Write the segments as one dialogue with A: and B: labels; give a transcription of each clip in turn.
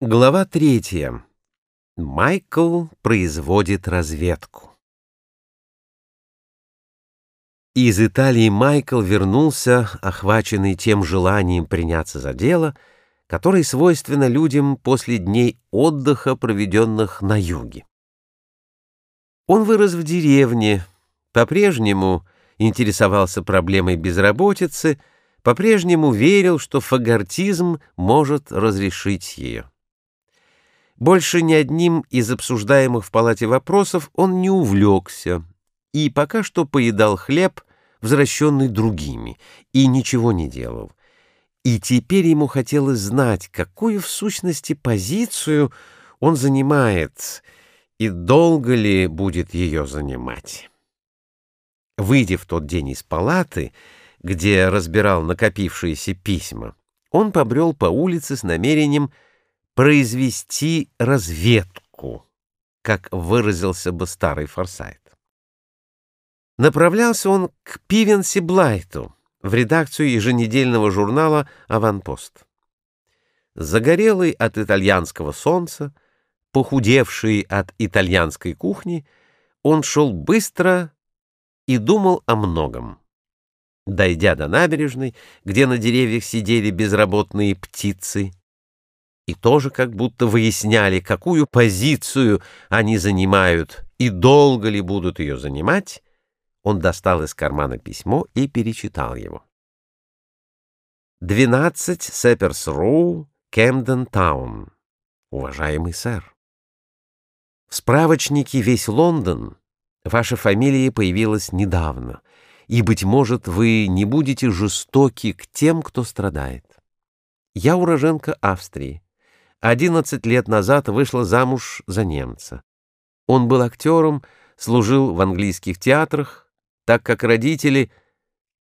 A: Глава третья. Майкл производит разведку. Из Италии Майкл вернулся, охваченный тем желанием приняться за дело, которое свойственно людям после дней отдыха, проведенных на юге. Он вырос в деревне, по-прежнему интересовался проблемой безработицы, по-прежнему верил, что фагортизм может разрешить ее. Больше ни одним из обсуждаемых в палате вопросов он не увлекся и пока что поедал хлеб, возвращенный другими, и ничего не делал. И теперь ему хотелось знать, какую в сущности позицию он занимает и долго ли будет ее занимать. Выйдя в тот день из палаты, где разбирал накопившиеся письма, он побрел по улице с намерением произвести разведку, как выразился бы старый Форсайт. Направлялся он к Пивенси Блайту в редакцию еженедельного журнала «Аванпост». Загорелый от итальянского солнца, похудевший от итальянской кухни, он шел быстро и думал о многом. Дойдя до набережной, где на деревьях сидели безработные птицы, и тоже как будто выясняли, какую позицию они занимают и долго ли будут ее занимать, он достал из кармана письмо и перечитал его. 12 Сепперс Роу, Кемден Таун. Уважаемый сэр. В справочнике «Весь Лондон» ваша фамилия появилась недавно, и, быть может, вы не будете жестоки к тем, кто страдает. Я уроженка Австрии. 11 лет назад вышла замуж за немца. Он был актером, служил в английских театрах, так как родители,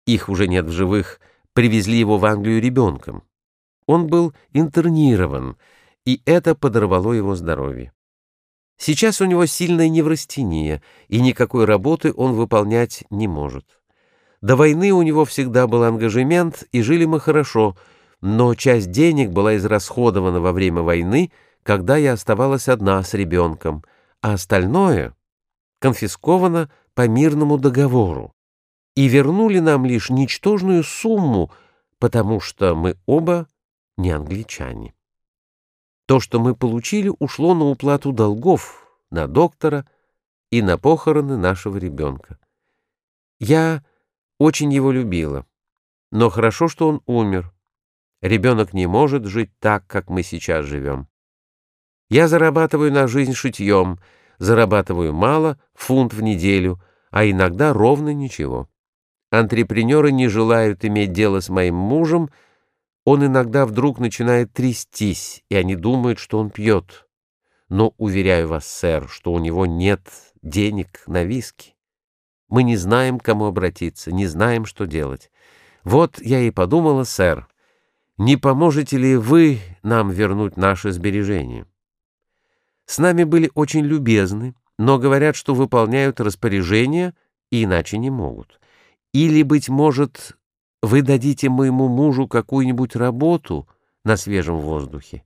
A: их уже нет в живых, привезли его в Англию ребенком. Он был интернирован, и это подорвало его здоровье. Сейчас у него сильная неврастения, и никакой работы он выполнять не может. До войны у него всегда был ангажемент, и жили мы хорошо — но часть денег была израсходована во время войны, когда я оставалась одна с ребенком, а остальное конфисковано по мирному договору. И вернули нам лишь ничтожную сумму, потому что мы оба не англичане. То, что мы получили, ушло на уплату долгов, на доктора и на похороны нашего ребенка. Я очень его любила, но хорошо, что он умер. Ребенок не может жить так, как мы сейчас живем. Я зарабатываю на жизнь шитьем, зарабатываю мало, фунт в неделю, а иногда ровно ничего. Антрепренеры не желают иметь дело с моим мужем, он иногда вдруг начинает трястись, и они думают, что он пьет. Но, уверяю вас, сэр, что у него нет денег на виски. Мы не знаем, к кому обратиться, не знаем, что делать. Вот я и подумала, сэр, не поможете ли вы нам вернуть наши сбережения? С нами были очень любезны, но говорят, что выполняют распоряжения и иначе не могут. Или, быть может, вы дадите моему мужу какую-нибудь работу на свежем воздухе.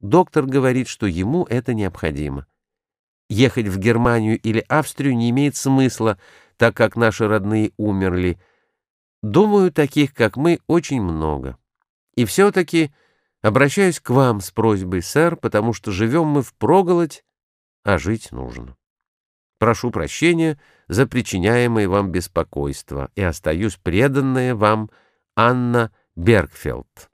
A: Доктор говорит, что ему это необходимо. Ехать в Германию или Австрию не имеет смысла, так как наши родные умерли. Думаю, таких, как мы, очень много. И все-таки обращаюсь к вам с просьбой, сэр, потому что живем мы впроголодь, а жить нужно. Прошу прощения за причиняемое вам беспокойство и остаюсь преданная вам Анна Бергфелд.